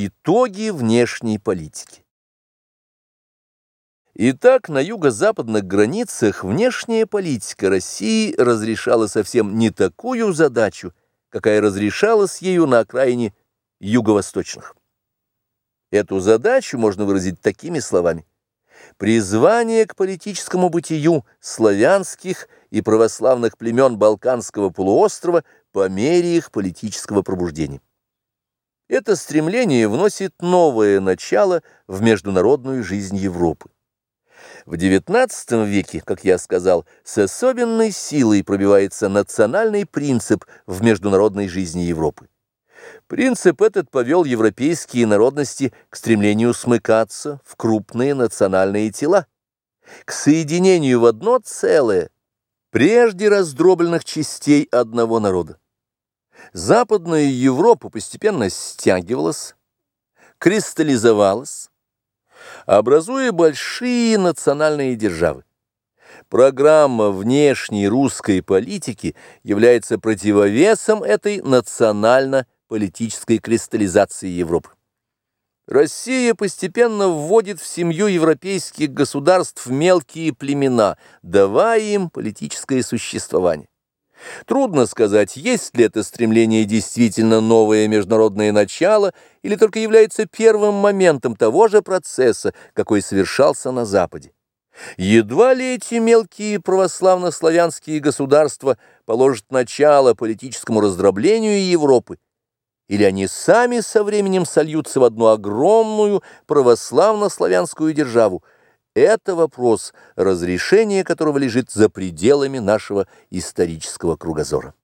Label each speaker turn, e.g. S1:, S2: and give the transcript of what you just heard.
S1: Итоги внешней политики. Итак, на юго-западных границах внешняя политика России разрешала совсем не такую задачу, какая разрешалась ею на окраине юго-восточных. Эту задачу можно выразить такими словами. Призвание к политическому бытию славянских и православных племен Балканского полуострова по мере их политического пробуждения. Это стремление вносит новое начало в международную жизнь Европы. В XIX веке, как я сказал, с особенной силой пробивается национальный принцип в международной жизни Европы. Принцип этот повел европейские народности к стремлению смыкаться в крупные национальные тела, к соединению в одно целое прежде раздробленных частей одного народа. Западная Европа постепенно стягивалась, кристаллизовалась, образуя большие национальные державы. Программа внешней русской политики является противовесом этой национально-политической кристаллизации Европы. Россия постепенно вводит в семью европейских государств мелкие племена, давая им политическое существование. Трудно сказать, есть ли это стремление действительно новое международное начало или только является первым моментом того же процесса, какой совершался на Западе. Едва ли эти мелкие православно-славянские государства положат начало политическому раздроблению Европы, или они сами со временем сольются в одну огромную православно-славянскую державу – это вопрос, разрешение которого лежит за пределами нашего исторического кругозора.